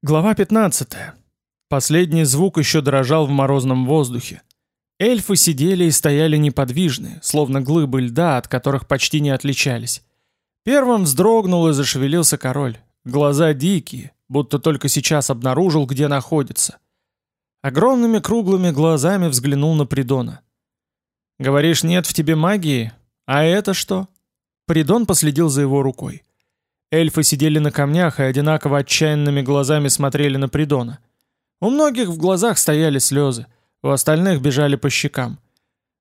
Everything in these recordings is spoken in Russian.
Глава 15. Последний звук еще дрожал в морозном воздухе. Эльфы сидели и стояли неподвижные, словно глыбы льда, от которых почти не отличались. Первым вздрогнул и зашевелился король. Глаза дикие, будто только сейчас обнаружил, где находится. Огромными круглыми глазами взглянул на Придона. «Говоришь, нет в тебе магии? А это что?» Придон последил за его рукой. Эльфы сидели на камнях и одинаково отчаянными глазами смотрели на Придона. У многих в глазах стояли слезы, у остальных бежали по щекам.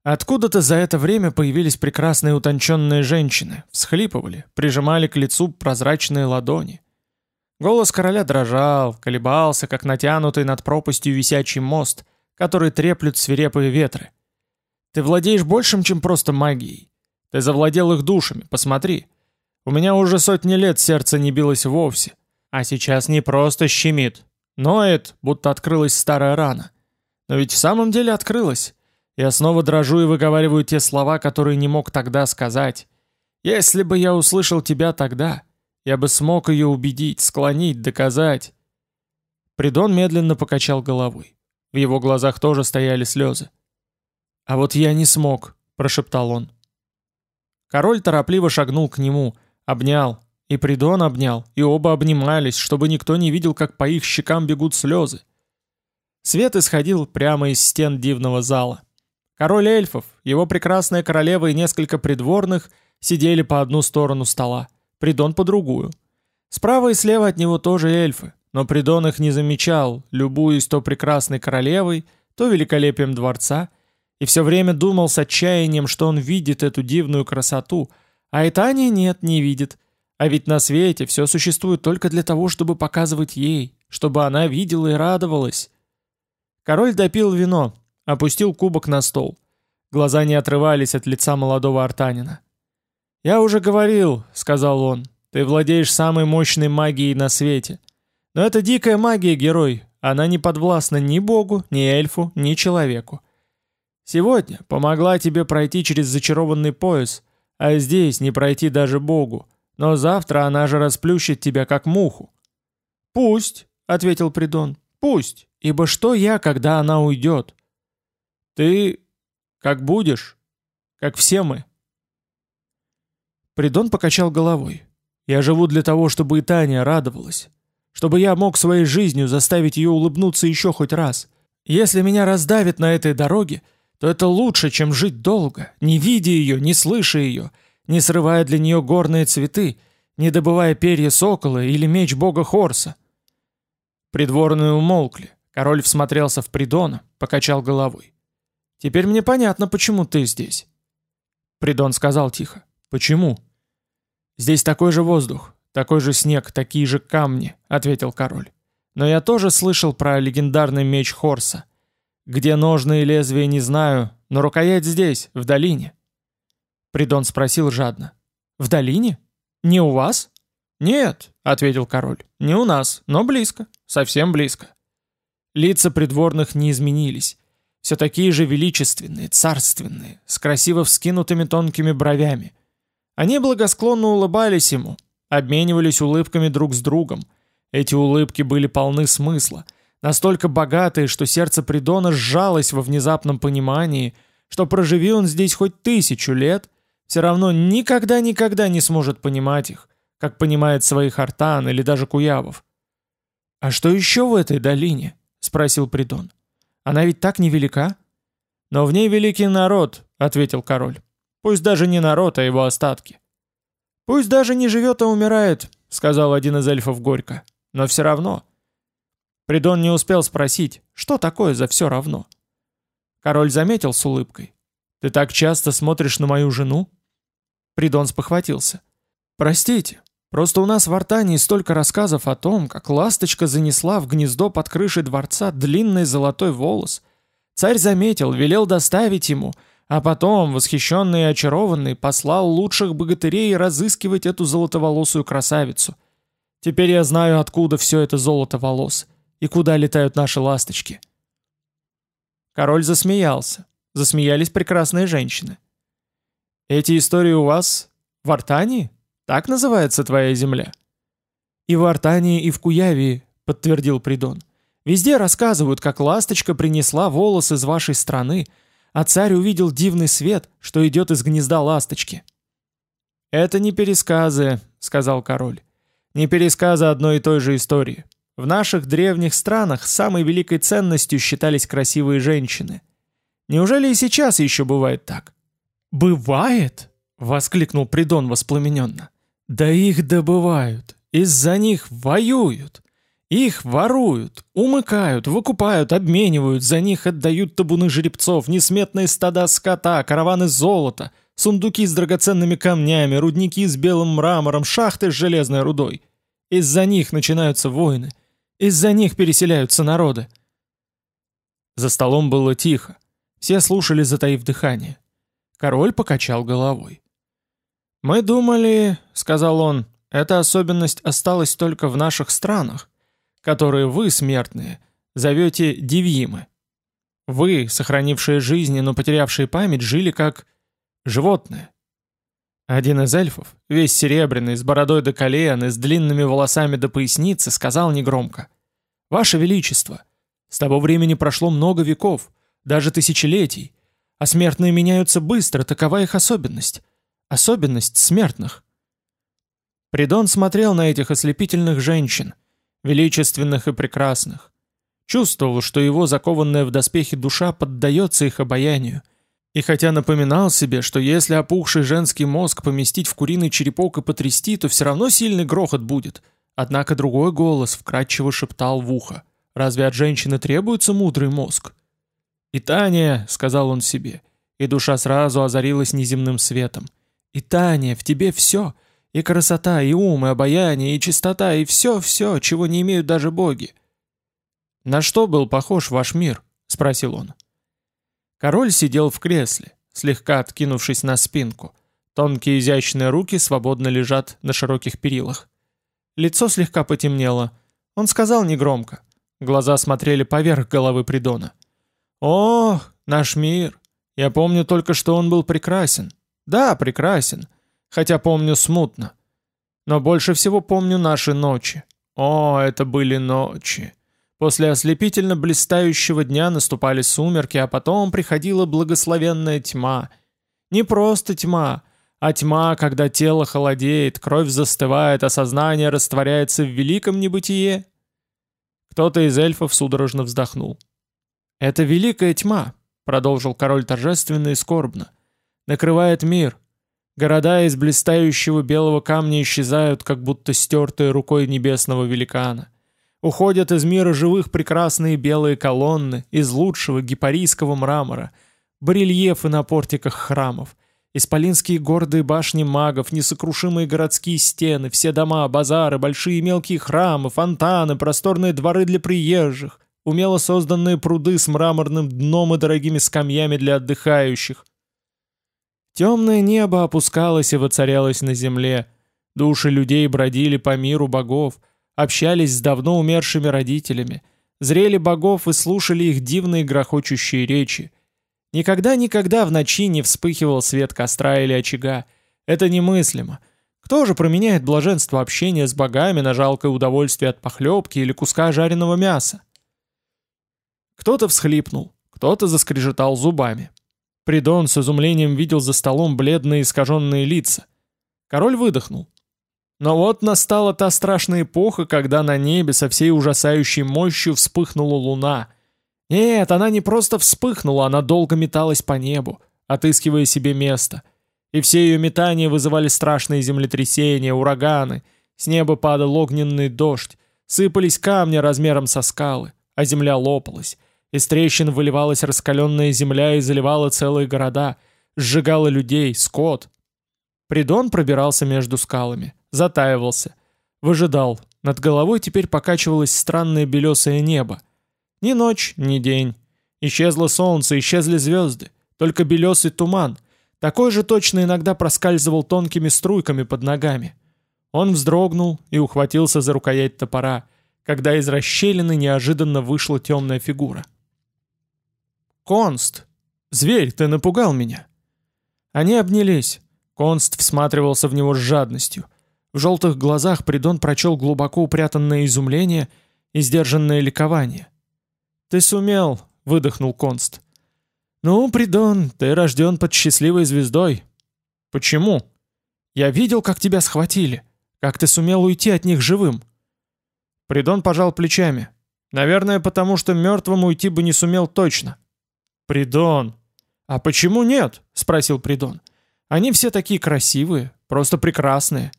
Откуда-то за это время появились прекрасные утонченные женщины, всхлипывали, прижимали к лицу прозрачные ладони. Голос короля дрожал, колебался, как натянутый над пропастью висячий мост, который треплют свирепые ветры. Ты владеешь большим, чем просто магией. Ты завладел их душами, посмотри. У меня уже сотни лет сердце не билось вовсе, а сейчас не просто щемит, ноет, будто открылась старая рана. Но ведь в самом деле открылась. Я снова дрожу и выговариваю те слова, которые не мог тогда сказать. Если бы я услышал тебя тогда, я бы смог ее убедить, склонить, доказать. Придон медленно покачал головой. В его глазах тоже стояли слезы. «А вот я не смог», — прошептал он. Король торопливо шагнул к нему — Обнял. И Придон обнял, и оба обнимались, чтобы никто не видел, как по их щекам бегут слезы. Свет исходил прямо из стен дивного зала. Король эльфов, его прекрасная королева и несколько придворных сидели по одну сторону стола, Придон по другую. Справа и слева от него тоже эльфы, но Придон их не замечал, любуясь то прекрасной королевой, то великолепием дворца, и все время думал с отчаянием, что он видит эту дивную красоту — а и Таня нет, не видит. А ведь на свете все существует только для того, чтобы показывать ей, чтобы она видела и радовалась. Король допил вино, опустил кубок на стол. Глаза не отрывались от лица молодого артанина. «Я уже говорил», — сказал он, — «ты владеешь самой мощной магией на свете. Но это дикая магия, герой. Она не подвластна ни богу, ни эльфу, ни человеку. Сегодня помогла тебе пройти через зачарованный пояс, а здесь не пройти даже Богу. Но завтра она же расплющит тебя, как муху». «Пусть», — ответил Придон, — «пусть, ибо что я, когда она уйдет?» «Ты как будешь, как все мы». Придон покачал головой. «Я живу для того, чтобы и Таня радовалась. Чтобы я мог своей жизнью заставить ее улыбнуться еще хоть раз. Если меня раздавит на этой дороге, — то это лучше, чем жить долго, не видя ее, не слыша ее, не срывая для нее горные цветы, не добывая перья сокола или меч бога Хорса. Придворные умолкли. Король всмотрелся в Придона, покачал головой. «Теперь мне понятно, почему ты здесь». Придон сказал тихо. «Почему?» «Здесь такой же воздух, такой же снег, такие же камни», — ответил король. «Но я тоже слышал про легендарный меч Хорса. Где ножны и лезвия не знаю, но рукоять здесь, в долине. Придон спросил жадно. В долине? Не у вас? Нет, ответил король. Не у нас, но близко, совсем близко. Лица придворных не изменились. Все такие же величественные, царственные, с красиво вскинутыми тонкими бровями. Они благосклонно улыбались ему, обменивались улыбками друг с другом. Эти улыбки были полны смысла — настолько богатые, что сердце Придона сжалось во внезапном понимании, что проживи он здесь хоть тысячу лет, все равно никогда-никогда не сможет понимать их, как понимает своих артан или даже куявов. «А что еще в этой долине?» — спросил Придон. «Она ведь так невелика?» «Но в ней великий народ», — ответил король. «Пусть даже не народ, а его остатки». «Пусть даже не живет, а умирает», — сказал один из эльфов горько. «Но все равно, Придон не успел спросить, что такое за все равно. Король заметил с улыбкой. «Ты так часто смотришь на мою жену?» Придон спохватился. «Простите, просто у нас в Артании столько рассказов о том, как ласточка занесла в гнездо под крышей дворца длинный золотой волос. Царь заметил, велел доставить ему, а потом, восхищенный и очарованный, послал лучших богатырей разыскивать эту золотоволосую красавицу. Теперь я знаю, откуда все это золото волос. И куда летают наши ласточки?» Король засмеялся. Засмеялись прекрасные женщины. «Эти истории у вас в Артании? Так называется твоя земля?» «И в Артании, и в Куявии», подтвердил Придон. Везде рассказывают, как ласточка принесла волос из вашей страны, а царь увидел дивный свет, что идет из гнезда ласточки. «Это не пересказы», — сказал король. «Не пересказы одной и той же истории. В наших древних странах самой великой ценностью считались красивые женщины. Неужели и сейчас еще бывает так?» «Бывает?» — воскликнул Придон воспламененно. «Да их добывают, из-за них воюют». Их воруют, умыкают, выкупают, обменивают, за них отдают табуны жеребцов, несметные стада скота, караваны золота, сундуки с драгоценными камнями, рудники с белым мрамором, шахты с железной рудой. Из-за них начинаются войны, из-за них переселяются народы. За столом было тихо, все слушали, затаив дыхание. Король покачал головой. «Мы думали, — сказал он, — эта особенность осталась только в наших странах которые вы, смертные, зовете девимы. Вы, сохранившие жизни, но потерявшие память, жили как животные. Один из эльфов, весь серебряный, с бородой до колен и с длинными волосами до поясницы, сказал негромко. «Ваше Величество, с того времени прошло много веков, даже тысячелетий, а смертные меняются быстро, такова их особенность. Особенность смертных». Придон смотрел на этих ослепительных женщин – величественных и прекрасных. Чувствовал, что его закованная в доспехи душа поддается их обаянию. И хотя напоминал себе, что если опухший женский мозг поместить в куриный черепок и потрясти, то все равно сильный грохот будет. Однако другой голос вкрадчиво шептал в ухо. «Разве от женщины требуется мудрый мозг?» «И Таня», — сказал он себе, и душа сразу озарилась неземным светом. «И Таня, в тебе все!» И красота, и ум, и обаяние, и чистота, и все-все, чего не имеют даже боги. «На что был похож ваш мир?» — спросил он. Король сидел в кресле, слегка откинувшись на спинку. Тонкие изящные руки свободно лежат на широких перилах. Лицо слегка потемнело. Он сказал негромко. Глаза смотрели поверх головы Придона. «О, наш мир! Я помню только, что он был прекрасен. Да, прекрасен хотя помню смутно. Но больше всего помню наши ночи. О, это были ночи. После ослепительно блистающего дня наступали сумерки, а потом приходила благословенная тьма. Не просто тьма, а тьма, когда тело холодеет, кровь застывает, а сознание растворяется в великом небытие. Кто-то из эльфов судорожно вздохнул. «Это великая тьма», — продолжил король торжественно и скорбно. «Накрывает мир, Города из блистающего белого камня исчезают, как будто стертые рукой небесного великана. Уходят из мира живых прекрасные белые колонны из лучшего гипарийского мрамора, барельефы на портиках храмов, исполинские гордые башни магов, несокрушимые городские стены, все дома, базары, большие и мелкие храмы, фонтаны, просторные дворы для приезжих, умело созданные пруды с мраморным дном и дорогими скамьями для отдыхающих — Темное небо опускалось и воцарялось на земле. Души людей бродили по миру богов, общались с давно умершими родителями, зрели богов и слушали их дивные грохочущие речи. Никогда-никогда в ночи не вспыхивал свет костра или очага. Это немыслимо. Кто же променяет блаженство общения с богами на жалкое удовольствие от похлебки или куска жареного мяса? Кто-то всхлипнул, кто-то заскрежетал зубами. Придон с изумлением видел за столом бледные искаженные лица. Король выдохнул. Но вот настала та страшная эпоха, когда на небе со всей ужасающей мощью вспыхнула луна. Нет, она не просто вспыхнула, она долго металась по небу, отыскивая себе место. И все ее метания вызывали страшные землетрясения, ураганы. С неба падал огненный дождь, сыпались камни размером со скалы, а земля лопалась. Из трещин выливалась раскаленная земля и заливала целые города, сжигала людей, скот. Придон пробирался между скалами, затаивался, выжидал. Над головой теперь покачивалось странное белесое небо. Ни ночь, ни день. Исчезло солнце, исчезли звезды. Только белесый туман. Такой же точно иногда проскальзывал тонкими струйками под ногами. Он вздрогнул и ухватился за рукоять топора, когда из расщелины неожиданно вышла темная фигура. «Конст! Зверь, ты напугал меня!» Они обнялись. Конст всматривался в него с жадностью. В желтых глазах Придон прочел глубоко упрятанное изумление и сдержанное ликование. «Ты сумел!» — выдохнул Конст. «Ну, Придон, ты рожден под счастливой звездой». «Почему?» «Я видел, как тебя схватили, как ты сумел уйти от них живым». Придон пожал плечами. «Наверное, потому что мертвым уйти бы не сумел точно». «Придон!» «А почему нет?» — спросил Придон. «Они все такие красивые, просто прекрасные».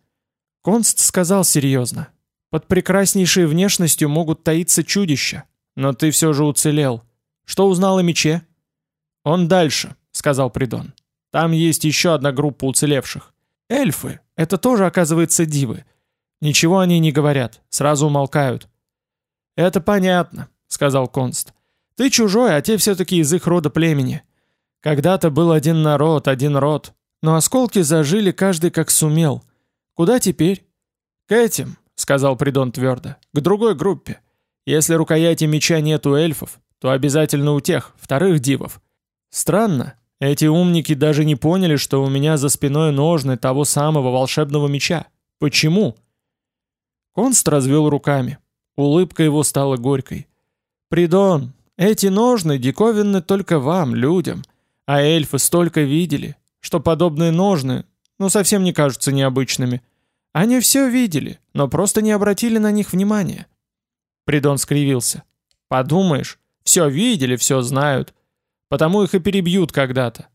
Конст сказал серьезно. «Под прекраснейшей внешностью могут таиться чудища, но ты все же уцелел. Что узнал о мече?» «Он дальше», — сказал Придон. «Там есть еще одна группа уцелевших. Эльфы. Это тоже, оказывается, дивы. Ничего они не говорят, сразу умолкают». «Это понятно», — сказал Конст. «Ты чужой, а те все-таки из их рода племени. Когда-то был один народ, один род, но осколки зажили каждый как сумел. Куда теперь? К этим, сказал Придон твердо, к другой группе. Если рукояти меча нет у эльфов, то обязательно у тех, вторых дивов. Странно, эти умники даже не поняли, что у меня за спиной ножны того самого волшебного меча. Почему? Конст развел руками. Улыбка его стала горькой. «Придон, эти ножны диковинны только вам, людям. А эльфы столько видели, что подобные ножны, ну, совсем не кажутся необычными. Они все видели, но просто не обратили на них внимания. Придон скривился. Подумаешь, все видели, все знают. Потому их и перебьют когда-то.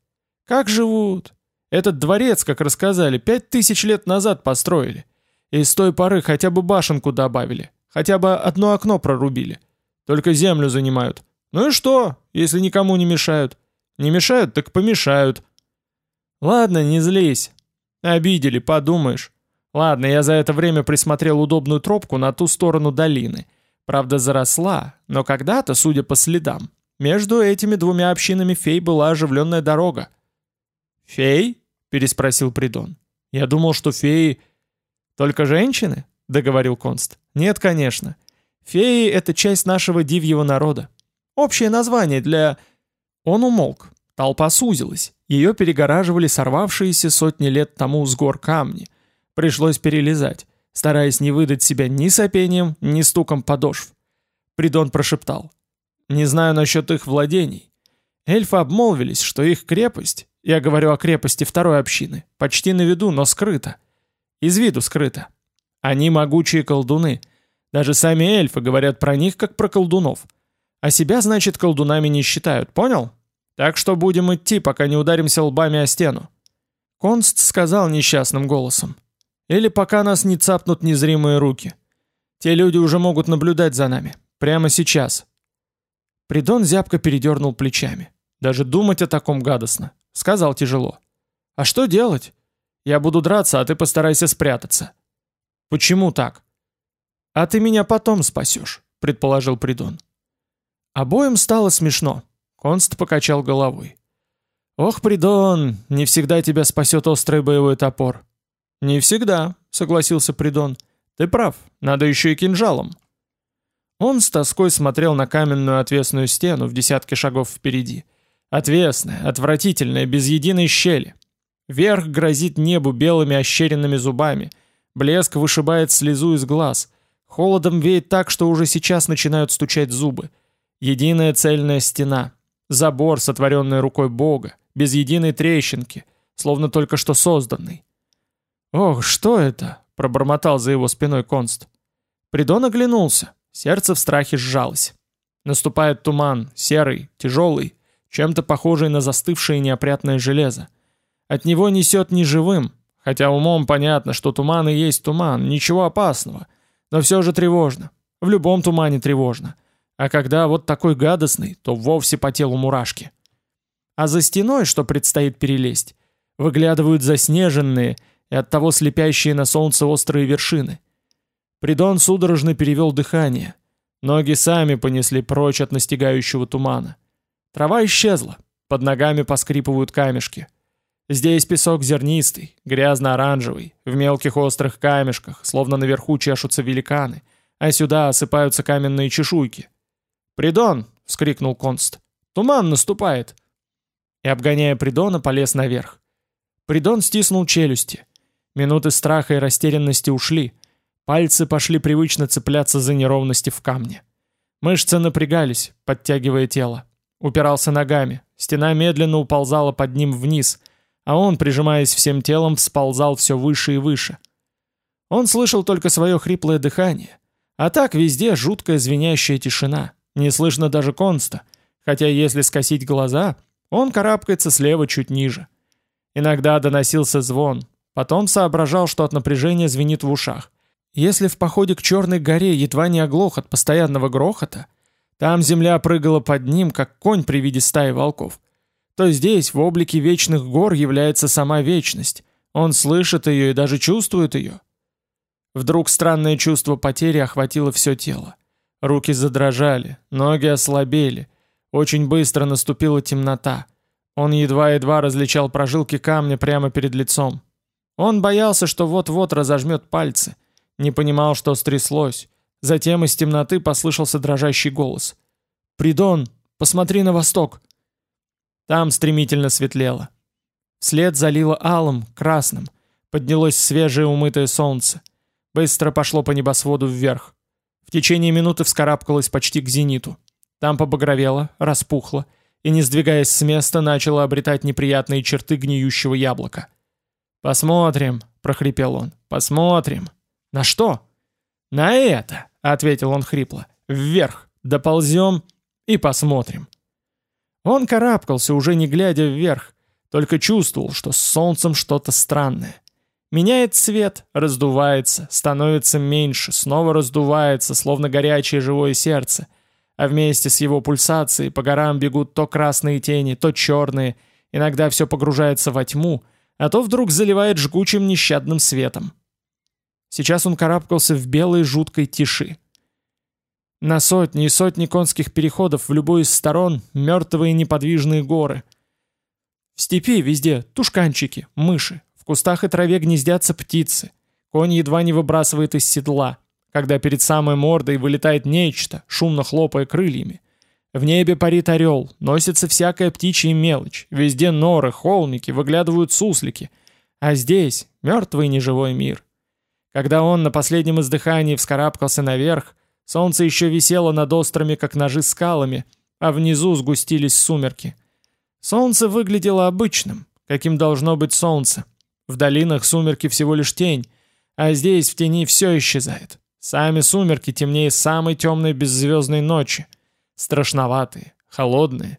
Как живут? Этот дворец, как рассказали, пять тысяч лет назад построили. И с той поры хотя бы башенку добавили, хотя бы одно окно прорубили. Только землю занимают. Ну и что, если никому не мешают? Не мешают, так помешают. Ладно, не злись. Обидели, подумаешь. Ладно, я за это время присмотрел удобную тропку на ту сторону долины. Правда, заросла, но когда-то, судя по следам, между этими двумя общинами фей была оживленная дорога. «Фей?» — переспросил Придон. «Я думал, что феи...» «Только женщины?» — договорил Конст. «Нет, конечно. Феи — это часть нашего дивьего народа. Общее название для он умолк. Толпа сузилась. Ее перегораживали сорвавшиеся сотни лет тому с гор камни. Пришлось перелезать, стараясь не выдать себя ни сопением, ни стуком подошв. Придон прошептал. «Не знаю насчет их владений. Эльфы обмолвились, что их крепость, я говорю о крепости второй общины, почти на виду, но скрыта. Из виду скрыта. Они могучие колдуны. Даже сами эльфы говорят про них, как про колдунов. А себя, значит, колдунами не считают, понял? Так что будем идти, пока не ударимся лбами о стену. Конст сказал несчастным голосом. Или пока нас не цапнут незримые руки. Те люди уже могут наблюдать за нами. Прямо сейчас. Придон зябко передернул плечами. Даже думать о таком гадостно. Сказал тяжело. А что делать? Я буду драться, а ты постарайся спрятаться. Почему так? А ты меня потом спасешь, предположил Придон. Обоим стало смешно. Конст покачал головой. «Ох, Придон, не всегда тебя спасет острый боевой топор». «Не всегда», — согласился Придон. «Ты прав, надо еще и кинжалом». Он с тоской смотрел на каменную отвесную стену в десятке шагов впереди. Отвесная, отвратительная, без единой щели. Верх грозит небу белыми ощеренными зубами. Блеск вышибает слезу из глаз. Холодом веет так, что уже сейчас начинают стучать зубы. Единая цельная стена. Забор, сотворенный рукой Бога, без единой трещинки, словно только что созданный. «Ох, что это?» — пробормотал за его спиной Конст. Придон оглянулся, сердце в страхе сжалось. Наступает туман, серый, тяжелый, чем-то похожий на застывшее неопрятное железо. От него несет неживым, хотя умом понятно, что туман и есть туман, ничего опасного, но все же тревожно. В любом тумане тревожно. А когда вот такой гадостный, то вовсе по телу мурашки. А за стеной, что предстоит перелезть, выглядывают заснеженные и оттого слепящие на солнце острые вершины. Придон судорожно перевел дыхание. Ноги сами понесли прочь от настигающего тумана. Трава исчезла, под ногами поскрипывают камешки. Здесь песок зернистый, грязно-оранжевый, в мелких острых камешках, словно наверху чешутся великаны, а сюда осыпаются каменные чешуйки. «Придон!» — вскрикнул Конст. «Туман наступает!» И, обгоняя Придона, полез наверх. Придон стиснул челюсти. Минуты страха и растерянности ушли. Пальцы пошли привычно цепляться за неровности в камне. Мышцы напрягались, подтягивая тело. Упирался ногами, стена медленно уползала под ним вниз, а он, прижимаясь всем телом, всползал все выше и выше. Он слышал только свое хриплое дыхание, а так везде жуткая звенящая тишина, не слышно даже конста, хотя если скосить глаза, он карабкается слева чуть ниже. Иногда доносился звон, потом соображал, что от напряжения звенит в ушах. Если в походе к Черной горе едва не оглох от постоянного грохота, там земля прыгала под ним, как конь при виде стаи волков, то здесь в облике вечных гор является сама вечность. Он слышит ее и даже чувствует ее. Вдруг странное чувство потери охватило все тело. Руки задрожали, ноги ослабели. Очень быстро наступила темнота. Он едва-едва различал прожилки камня прямо перед лицом. Он боялся, что вот-вот разожмет пальцы. Не понимал, что стряслось. Затем из темноты послышался дрожащий голос. «Придон, посмотри на восток!» Там стремительно светлело. След залило алым, красным. Поднялось свежее умытое солнце. Быстро пошло по небосводу вверх. Течение минуты вскарабкалось почти к зениту. Там побагровело, распухло, и, не сдвигаясь с места, начало обретать неприятные черты гниющего яблока. «Посмотрим», — прохрипел он, — «посмотрим». «На что?» «На это», — ответил он хрипло, — «вверх, доползем и посмотрим». Он карабкался, уже не глядя вверх, только чувствовал, что с солнцем что-то странное. Меняет цвет, раздувается, становится меньше, снова раздувается, словно горячее живое сердце. А вместе с его пульсацией по горам бегут то красные тени, то черные, иногда все погружается во тьму, а то вдруг заливает жгучим нещадным светом. Сейчас он карабкался в белой жуткой тиши. На сотни и сотни конских переходов в любой из сторон мертвые неподвижные горы. В степи везде тушканчики, мыши, в кустах и траве гнездятся птицы. Конь едва не выбрасывает из седла, когда перед самой мордой вылетает нечто, шумно хлопая крыльями. В небе парит орел, носится всякая птичья мелочь, везде норы, холмики, выглядывают суслики. А здесь мертвый неживой мир. Когда он на последнем издыхании вскарабкался наверх, солнце еще висело над острыми, как ножи, скалами, а внизу сгустились сумерки. Солнце выглядело обычным, каким должно быть солнце. В долинах сумерки всего лишь тень, а здесь в тени все исчезает. Сами сумерки темнее самой темной беззвездной ночи. Страшноватые, холодные.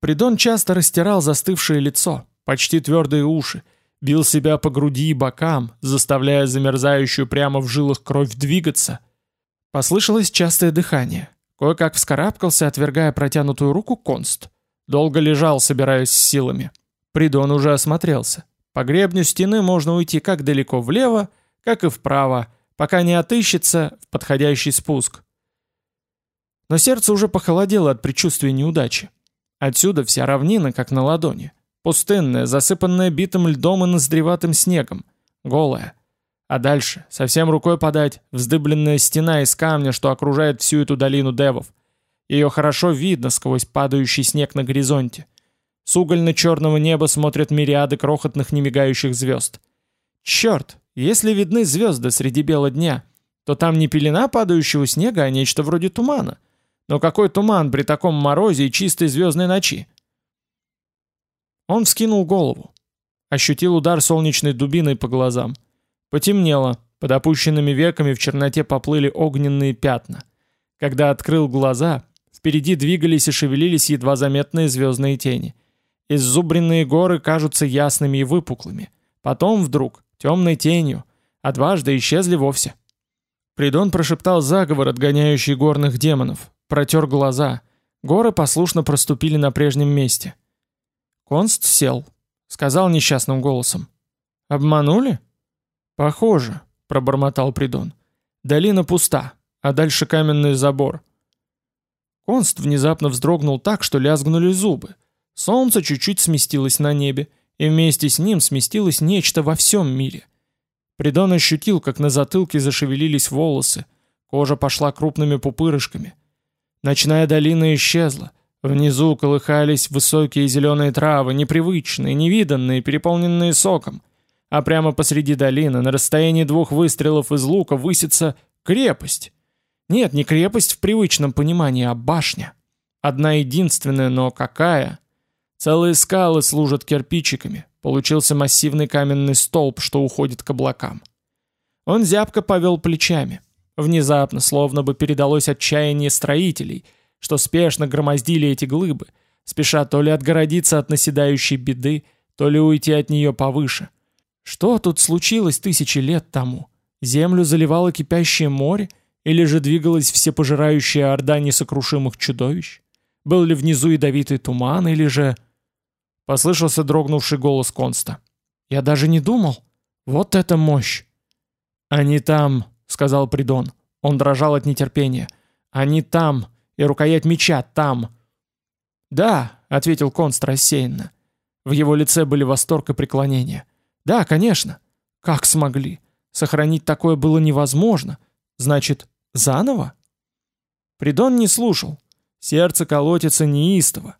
Придон часто растирал застывшее лицо, почти твердые уши, бил себя по груди и бокам, заставляя замерзающую прямо в жилах кровь двигаться. Послышалось частое дыхание. Кое-как вскарабкался, отвергая протянутую руку Конст. Долго лежал, собираясь с силами. Придон уже осмотрелся. По гребню стены можно уйти как далеко влево, как и вправо, пока не отыщется в подходящий спуск. Но сердце уже похолодело от предчувствия неудачи. Отсюда вся равнина, как на ладони. Пустынная, засыпанная битым льдом и ноздреватым снегом. Голая. А дальше, совсем рукой подать, вздыбленная стена из камня, что окружает всю эту долину девов. Ее хорошо видно сквозь падающий снег на горизонте. С угольно-черного неба смотрят мириады крохотных немигающих звезд. Черт, если видны звезды среди бела дня, то там не пелена падающего снега, а нечто вроде тумана. Но какой туман при таком морозе и чистой звездной ночи? Он вскинул голову. Ощутил удар солнечной дубиной по глазам. Потемнело, под опущенными веками в черноте поплыли огненные пятна. Когда открыл глаза, впереди двигались и шевелились едва заметные звездные тени — Иззубренные горы кажутся ясными и выпуклыми. Потом вдруг темной тенью, а дважды исчезли вовсе. Придон прошептал заговор, отгоняющий горных демонов, протер глаза. Горы послушно проступили на прежнем месте. Конст сел, сказал несчастным голосом. «Обманули?» «Похоже», — пробормотал Придон. «Долина пуста, а дальше каменный забор». Конст внезапно вздрогнул так, что лязгнули зубы. Солнце чуть-чуть сместилось на небе, и вместе с ним сместилось нечто во всем мире. Придон ощутил, как на затылке зашевелились волосы, кожа пошла крупными пупырышками. Ночная долина исчезла, внизу колыхались высокие зеленые травы, непривычные, невиданные, переполненные соком. а прямо посреди долины, на расстоянии двух выстрелов из лука, высится крепость. Нет, не крепость в привычном понимании, а башня. Одна единственная, но какая? Целые скалы служат кирпичиками. Получился массивный каменный столб, что уходит к облакам. Он зябко повел плечами. Внезапно, словно бы передалось отчаяние строителей, что спешно громоздили эти глыбы, спеша то ли отгородиться от наседающей беды, то ли уйти от нее повыше. Что тут случилось тысячи лет тому? Землю заливало кипящее море, или же двигалась всепожирающая орда несокрушимых чудовищ? Был ли внизу ядовитый туман, или же... Послышался дрогнувший голос Конста. «Я даже не думал. Вот это мощь!» «Они там», — сказал Придон. Он дрожал от нетерпения. «Они там, и рукоять меча там». «Да», — ответил Конст рассеянно. В его лице были восторг и преклонение. «Да, конечно. Как смогли? Сохранить такое было невозможно. Значит, заново?» Придон не слушал. Сердце колотится неистово.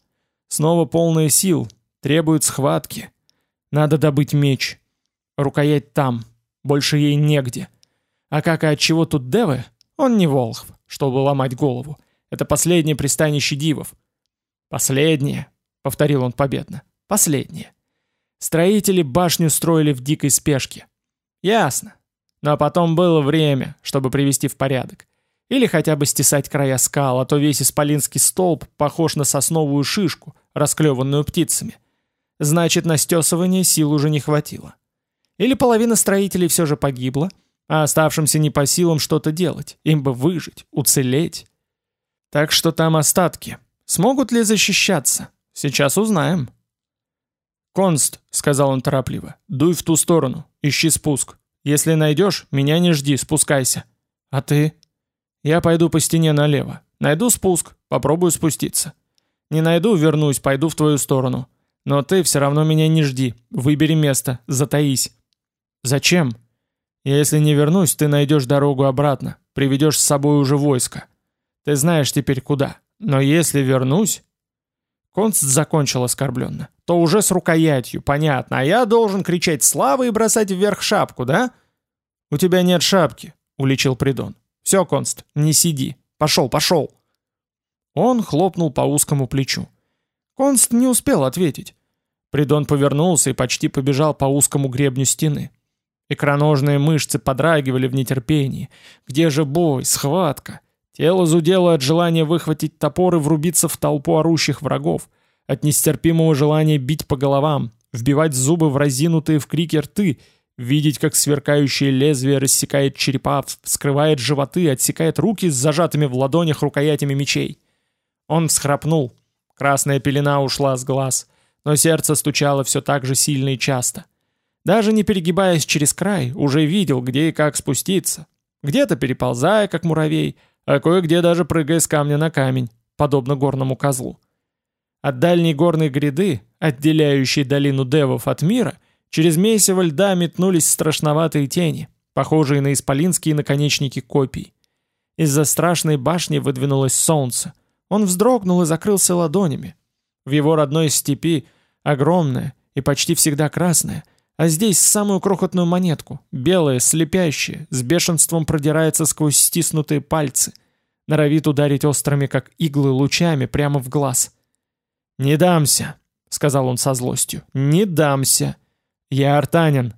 Снова полное сил, Требует схватки. Надо добыть меч. Рукоять там. Больше ей негде. А как и от чего тут девы? Он не волхв, чтобы ломать голову. Это последнее пристанище дивов. Последнее, повторил он победно. Последнее. Строители башню строили в дикой спешке. Ясно. Но потом было время, чтобы привести в порядок. Или хотя бы стесать края скал, а то весь исполинский столб похож на сосновую шишку, расклеванную птицами. Значит, на стесывание сил уже не хватило. Или половина строителей все же погибла, а оставшимся не по силам что-то делать, им бы выжить, уцелеть. Так что там остатки. Смогут ли защищаться? Сейчас узнаем. «Конст», — сказал он торопливо, — «дуй в ту сторону, ищи спуск. Если найдешь, меня не жди, спускайся. А ты?» «Я пойду по стене налево. Найду спуск, попробую спуститься. Не найду, вернусь, пойду в твою сторону. Но ты все равно меня не жди. Выбери место, затаись. Зачем? Если не вернусь, ты найдешь дорогу обратно. Приведешь с собой уже войско. Ты знаешь теперь куда. Но если вернусь... Конст закончил оскорбленно. То уже с рукоятью, понятно. А я должен кричать «Слава!» и бросать вверх шапку, да? У тебя нет шапки, уличил Придон. Все, Конст, не сиди. Пошел, пошел. Он хлопнул по узкому плечу. Конст не успел ответить. Придон повернулся и почти побежал по узкому гребню стены. Икроножные мышцы подрагивали в нетерпении. Где же бой, схватка? Тело зудело от желания выхватить топор и врубиться в толпу орущих врагов, от нестерпимого желания бить по головам, вбивать зубы в разинутые в крике рты, видеть, как сверкающее лезвие рассекает черепа, вскрывает животы, отсекает руки с зажатыми в ладонях рукоятями мечей. Он всхрапнул. Красная пелена ушла с глаз — но сердце стучало все так же сильно и часто. Даже не перегибаясь через край, уже видел, где и как спуститься. Где-то переползая, как муравей, а кое-где даже прыгая с камня на камень, подобно горному козлу. От дальней горной гряды, отделяющей долину Девов от мира, через месиво льда метнулись страшноватые тени, похожие на исполинские наконечники копий. Из-за страшной башни выдвинулось солнце. Он вздрогнул и закрылся ладонями, в его родной степи огромная и почти всегда красная, а здесь самую крохотную монетку, белая, слепящая, с бешенством продирается сквозь стиснутые пальцы, норовит ударить острыми, как иглы, лучами прямо в глаз. «Не дамся», — сказал он со злостью, — «не дамся. Я артанин».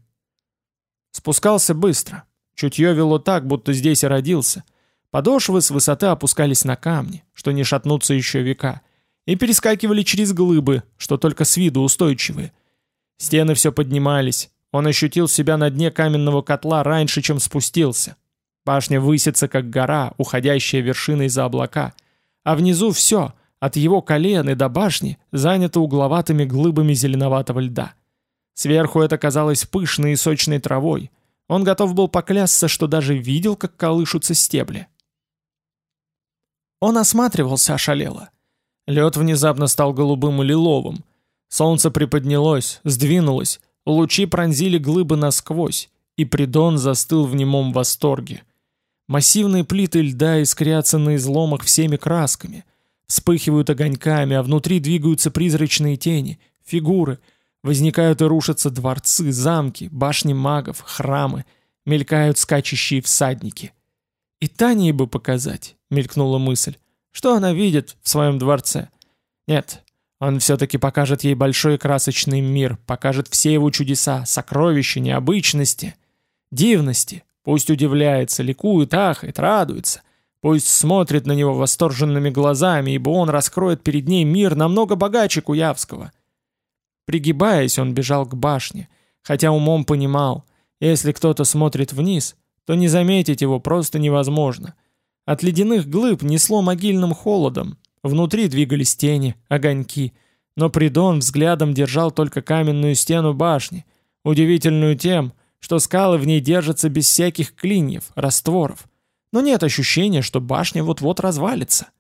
Спускался быстро. Чутье вело так, будто здесь и родился. Подошвы с высоты опускались на камни, что не шатнутся еще века и перескакивали через глыбы, что только с виду устойчивые. Стены все поднимались, он ощутил себя на дне каменного котла раньше, чем спустился. Башня высится, как гора, уходящая вершиной за облака, а внизу все, от его колен и до башни, занято угловатыми глыбами зеленоватого льда. Сверху это казалось пышной и сочной травой. Он готов был поклясться, что даже видел, как колышутся стебли. Он осматривался ошалело. Лед внезапно стал голубым и лиловым. Солнце приподнялось, сдвинулось, лучи пронзили глыбы насквозь, и Придон застыл в немом восторге. Массивные плиты льда искрятся на изломах всеми красками, вспыхивают огоньками, а внутри двигаются призрачные тени, фигуры, Возникают и рушатся дворцы, замки, башни магов, храмы, мелькают скачущие всадники. И Тании бы показать, мелькнула мысль. Что она видит в своем дворце? Нет, он все-таки покажет ей большой красочный мир, покажет все его чудеса, сокровища, необычности, дивности. Пусть удивляется, ликует, ахает, радуется. Пусть смотрит на него восторженными глазами, ибо он раскроет перед ней мир намного богаче Куявского. Пригибаясь, он бежал к башне, хотя умом понимал, если кто-то смотрит вниз, то не заметить его просто невозможно. От ледяных глыб несло могильным холодом, внутри двигались тени, огоньки, но Придон взглядом держал только каменную стену башни, удивительную тем, что скалы в ней держатся без всяких клиньев, растворов, но нет ощущения, что башня вот-вот развалится.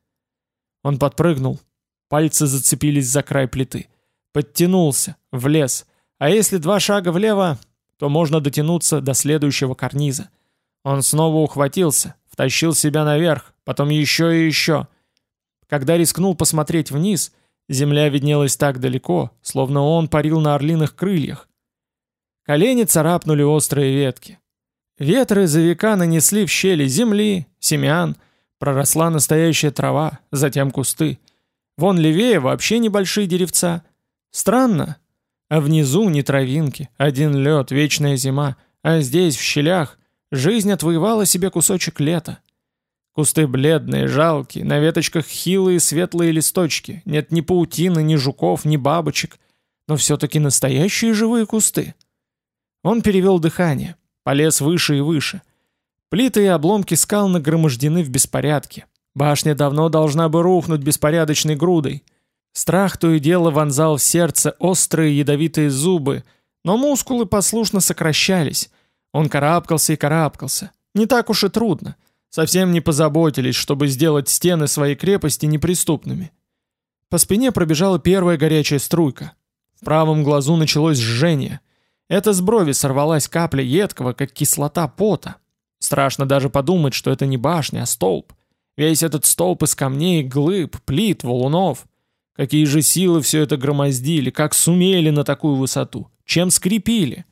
Он подпрыгнул, пальцы зацепились за край плиты, подтянулся, влез, а если два шага влево, то можно дотянуться до следующего карниза. Он снова ухватился, втащил себя наверх, потом еще и еще. Когда рискнул посмотреть вниз, земля виднелась так далеко, словно он парил на орлиных крыльях. Колени царапнули острые ветки. Ветры за века нанесли в щели земли, семян, проросла настоящая трава, затем кусты. Вон левее вообще небольшие деревца. Странно. А внизу не травинки, один лед, вечная зима, а здесь, в щелях, жизнь отвоевала себе кусочек лета. Кусты бледные, жалкие, на веточках хилые светлые листочки, нет ни паутины, ни жуков, ни бабочек, но все-таки настоящие живые кусты. Он перевел дыхание. Полез выше и выше. Плиты и обломки скал нагромождены в беспорядке. Башня давно должна бы рухнуть беспорядочной грудой. Страх то и дело вонзал в сердце острые ядовитые зубы, но мускулы послушно сокращались. Он карабкался и карабкался. Не так уж и трудно. Совсем не позаботились, чтобы сделать стены своей крепости неприступными. По спине пробежала первая горячая струйка. В правом глазу началось жжение. Это с брови сорвалась капля едкого, как кислота пота. Страшно даже подумать, что это не башня, а столб. Весь этот столб из камней, глыб, плит, валунов. Какие же силы все это громоздили, как сумели на такую высоту, чем скрепили.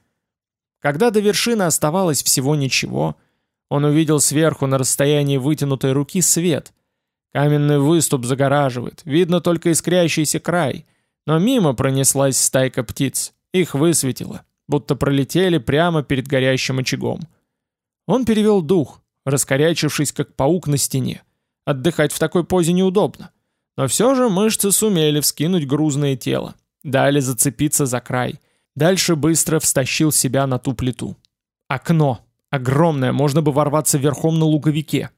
Когда до вершины оставалось всего ничего, он увидел сверху на расстоянии вытянутой руки свет. Каменный выступ загораживает, видно только искрящийся край, но мимо пронеслась стайка птиц, их высветило будто пролетели прямо перед горящим очагом. Он перевел дух, раскорячившись, как паук на стене. Отдыхать в такой позе неудобно. Но все же мышцы сумели вскинуть грузное тело, дали зацепиться за край. Дальше быстро встащил себя на ту плиту. Окно. Огромное, можно бы ворваться верхом на луговике.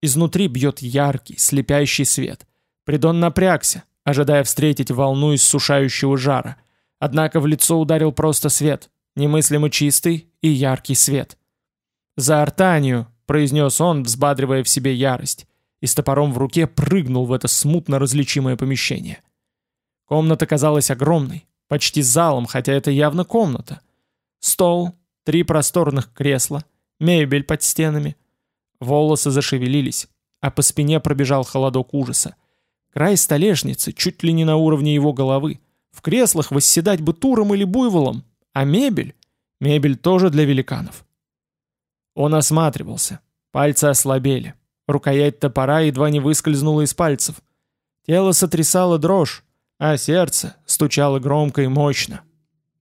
Изнутри бьет яркий, слепящий свет. Придон напрягся, ожидая встретить волну иссушающего жара — Однако в лицо ударил просто свет, немыслимо чистый и яркий свет. «За артанию!» — произнес он, взбадривая в себе ярость, и с топором в руке прыгнул в это смутно различимое помещение. Комната казалась огромной, почти залом, хотя это явно комната. Стол, три просторных кресла, мебель под стенами. Волосы зашевелились, а по спине пробежал холодок ужаса. Край столешницы чуть ли не на уровне его головы. В креслах восседать бы туром или буйволом, а мебель? Мебель тоже для великанов. Он осматривался. Пальцы ослабели. Рукоять топора едва не выскользнула из пальцев. Тело сотрясало дрожь, а сердце стучало громко и мощно.